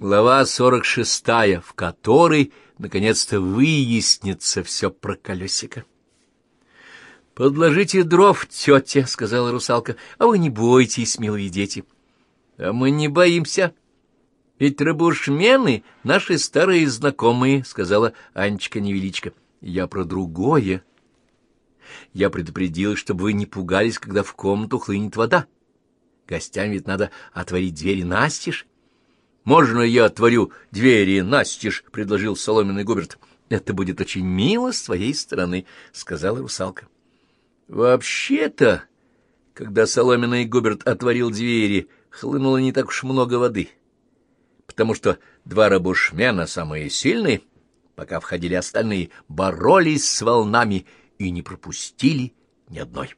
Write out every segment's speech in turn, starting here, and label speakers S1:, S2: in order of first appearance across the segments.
S1: Глава сорок шестая, в которой, наконец-то, выяснится все про колесико. — Подложите дров, тетя, — сказала русалка, — а вы не бойтесь, милые дети. — А мы не боимся. Ведь рабушмены — наши старые знакомые, — сказала Анечка-невеличка. — Я про другое. Я предупредила, чтобы вы не пугались, когда в комнату хлынет вода. Гостям ведь надо отворить двери настежь. — Можно я отворю двери настежь? — предложил соломенный Губерт. — Это будет очень мило с твоей стороны, — сказала русалка. — Вообще-то, когда соломенный Губерт отворил двери, хлынуло не так уж много воды, потому что два рабушмена, самые сильные, пока входили остальные, боролись с волнами и не пропустили ни одной.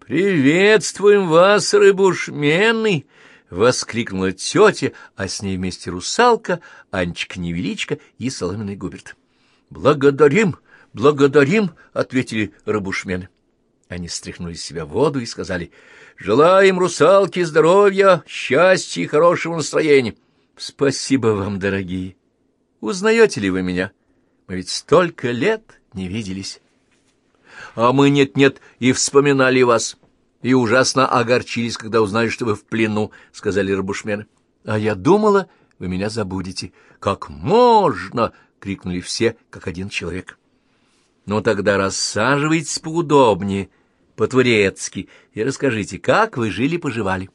S1: «Приветствуем вас, рыбушмены!» — воскликнула тетя, а с ней вместе русалка, Анечка-невеличка и соломенный Губерт. «Благодарим, благодарим!» — ответили рыбушмены. Они стряхнули с себя воду и сказали, «Желаем русалке здоровья, счастья и хорошего настроения!» «Спасибо вам, дорогие! Узнаете ли вы меня? Мы ведь столько лет не виделись!» а мы нет-нет и вспоминали вас, и ужасно огорчились, когда узнали, что вы в плену, — сказали рабушмены. — А я думала, вы меня забудете. — Как можно? — крикнули все, как один человек. — Ну тогда рассаживайтесь поудобнее, по-турецки, и расскажите, как вы жили-поживали.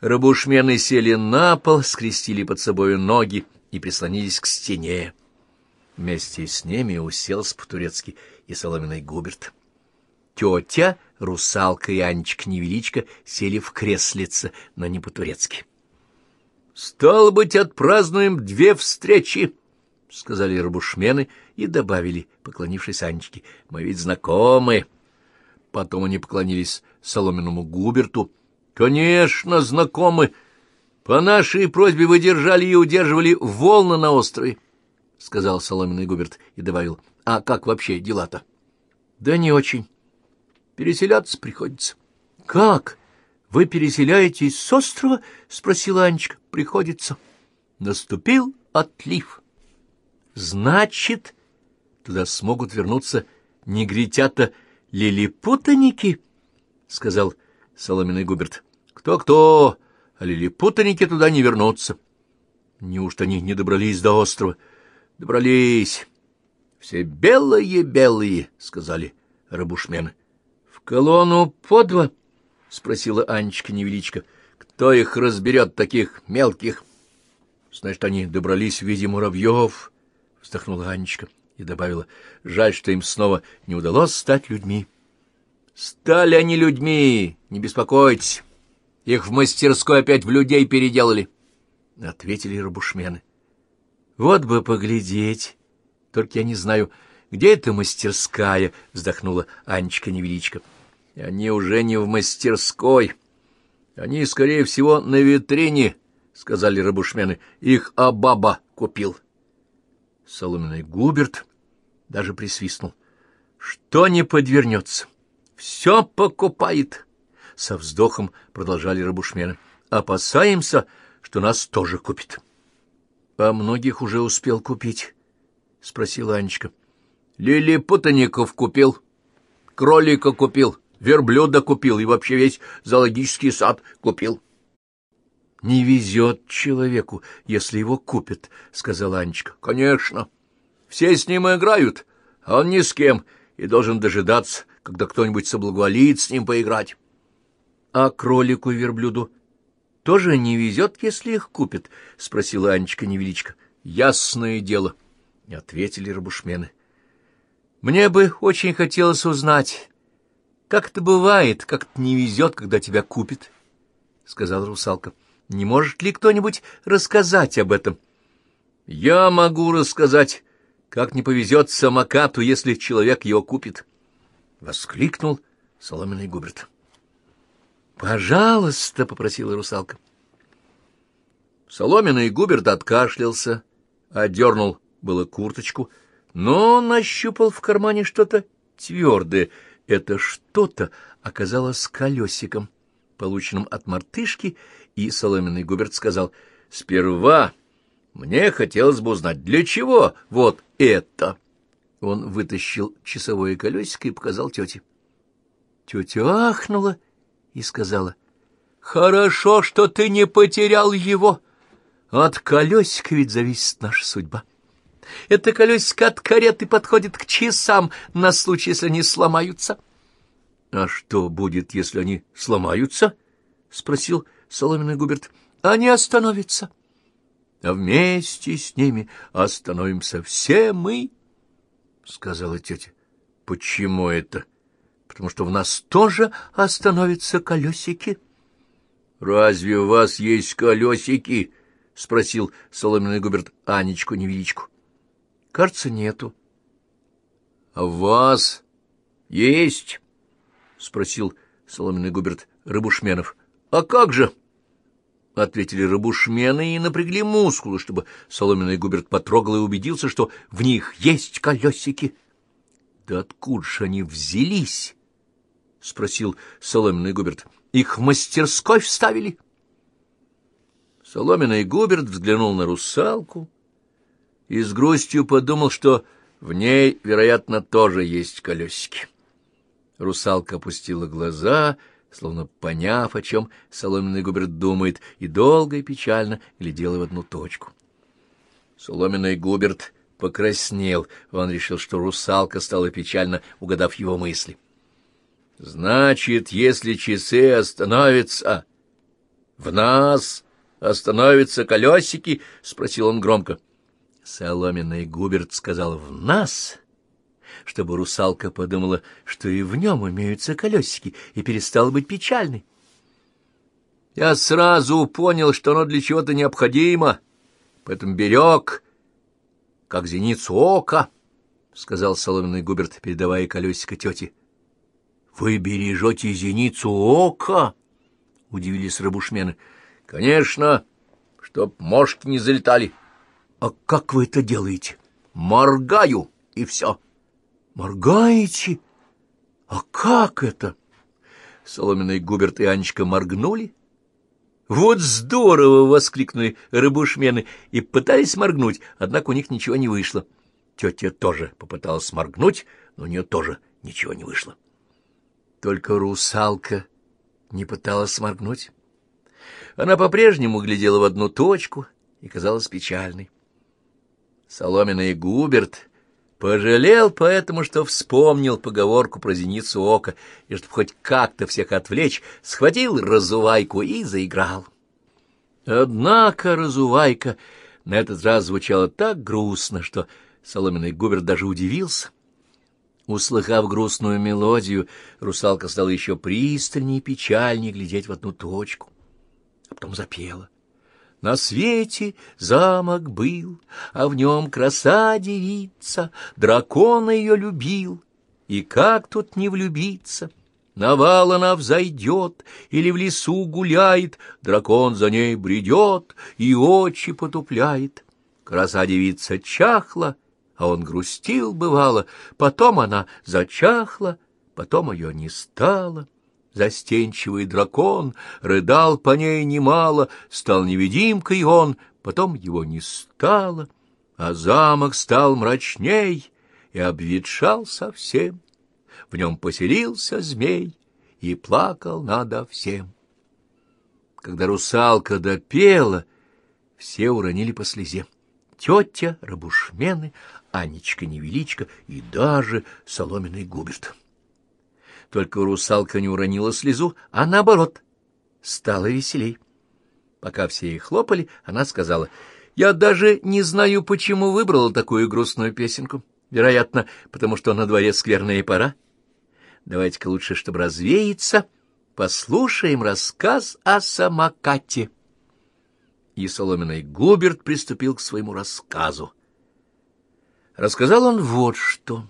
S1: Рабушмены сели на пол, скрестили под собой ноги и прислонились к стене. Вместе с ними уселся по-турецки и соломенный Губерт. Тетя, русалка и Анечка-невеличка сели в креслице, но не по-турецки. — Стало быть, отпразднуем две встречи, — сказали рабушмены и добавили, поклонившись Анечке. — Мы ведь знакомы. Потом они поклонились соломенному Губерту. — Конечно, знакомы. По нашей просьбе вы держали и удерживали волны на острове, — сказал соломенный Губерт и добавил. — а как вообще дела-то? Да не очень. Переселяться приходится. Как? Вы переселяетесь с острова? Спросила Анечка. Приходится. Наступил отлив. Значит, туда смогут вернуться негритята лилипутаники, сказал соломенный Губерт. Кто-кто, а лилипутаники туда не вернутся. Неужто они не добрались до острова? Добрались. Все белые-белые, — сказали рабушмены. — В колонну по два? — спросила Анечка-невеличка. — Кто их разберет, таких мелких? — Значит, они добрались в виде муравьев, — вздохнула Анечка и добавила. — Жаль, что им снова не удалось стать людьми. — Стали они людьми, не беспокойтесь. Их в мастерской опять в людей переделали, — ответили рабушмены. — Вот бы поглядеть! Только я не знаю, где эта мастерская, — вздохнула Анечка-невеличка. — Они уже не в мастерской. Они, скорее всего, на витрине, — сказали рабушмены. Их Абаба купил. Соломенный Губерт даже присвистнул. — Что не подвернется? Все покупает. Со вздохом продолжали рабушмены. — Опасаемся, что нас тоже купит. — А многих уже успел купить. — спросила Анечка. — Лилипутаников купил, кролика купил, верблюда купил и вообще весь зоологический сад купил. — Не везет человеку, если его купят, — сказала Анечка. — Конечно. Все с ним играют, а он ни с кем, и должен дожидаться, когда кто-нибудь соблаговолит с ним поиграть. — А кролику и верблюду тоже не везет, если их купят? — спросила Анечка-невеличка. — Ясное дело. — ответили рабушмены. Мне бы очень хотелось узнать, как это бывает, как это не везет, когда тебя купят, — сказала русалка. Не может ли кто-нибудь рассказать об этом? Я могу рассказать, как не повезет самокату, если человек его купит, — воскликнул соломенный Губерт. «Пожалуйста», — попросила русалка. Соломенный Губерт откашлялся, одернул было курточку, но нащупал в кармане что-то твердое. Это что-то оказалось колесиком, полученным от мартышки, и соломенный Губерт сказал, Сперва мне хотелось бы узнать, для чего вот это. Он вытащил часовое колесико и показал тете. Тетя ахнула и сказала, «Хорошо, что ты не потерял его. От колесика ведь зависит наша судьба. Это колесико от кареты подходит к часам на случай, если они сломаются». «А что будет, если они сломаются?» — спросил Соломенный Губерт. «Они остановятся. А вместе с ними остановимся все мы». — сказала тетя. — Почему это? — Потому что в нас тоже остановятся колесики. — Разве у вас есть колесики? — спросил соломенный губерт Анечку невеличку. — Кажется, нету. — А вас есть? — спросил соломенный губерт Рыбушменов. — А как же? — ответили рыбушмены и напрягли мускулы, чтобы соломенный губерт потрогал и убедился, что в них есть колесики. — Да откуда же они взялись? — спросил соломенный губерт. — Их в мастерской вставили. Соломенный губерт взглянул на русалку и с грустью подумал, что в ней, вероятно, тоже есть колесики. Русалка опустила глаза словно поняв, о чем соломенный губерт думает, и долго и печально глядел в одну точку. Соломенный губерт покраснел, он решил, что русалка стала печально, угадав его мысли. — Значит, если часы остановятся, в нас остановятся колесики? — спросил он громко. Соломенный губерт сказал «в нас», чтобы русалка подумала, что и в нем имеются колесики, и перестала быть печальной. Я сразу понял, что оно для чего-то необходимо, поэтому берег, как зеницу ока, — сказал соломенный Губерт, передавая колесико тете. — Вы бережете зеницу ока? — удивились рабушмены. — Конечно, чтоб мошки не залетали. — А как вы это делаете? — Моргаю, и все. — Моргаете? А как это? Соломенный Губерт и Анечка моргнули. Вот здорово! — воскликнули рыбушмены и пытались моргнуть, однако у них ничего не вышло. Тетя тоже попыталась моргнуть, но у нее тоже ничего не вышло. Только русалка не пыталась моргнуть. Она по-прежнему глядела в одну точку и казалась печальной. Соломенный Губерт Пожалел поэтому, что вспомнил поговорку про зеницу ока, и чтобы хоть как-то всех отвлечь, схватил разувайку и заиграл. Однако разувайка на этот раз звучала так грустно, что соломенный губер даже удивился. Услыхав грустную мелодию, русалка стала еще пристальнее и печальнее глядеть в одну точку, а потом запела — на свете замок был, а в нем краса девица, дракон ее любил, и как тут не влюбиться? На она взойдет или в лесу гуляет, дракон за ней бредет и очи потупляет. Краса девица чахла, а он грустил, бывало, потом она зачахла, потом ее не стало. Застенчивый дракон рыдал по ней немало, стал невидимкой он, потом его не стало, а замок стал мрачней и обветшал совсем. В нем поселился змей и плакал надо всем. Когда русалка допела, все уронили по слезе. Тетя, рабушмены, Анечка-невеличка и даже соломенный губерт. Только русалка не уронила слезу, а наоборот, стало веселей. Пока все их хлопали, она сказала, «Я даже не знаю, почему выбрала такую грустную песенку. Вероятно, потому что на дворе скверная пора. Давайте-ка лучше, чтобы развеяться, послушаем рассказ о самокате». И соломенный Губерт приступил к своему рассказу. Рассказал он вот что...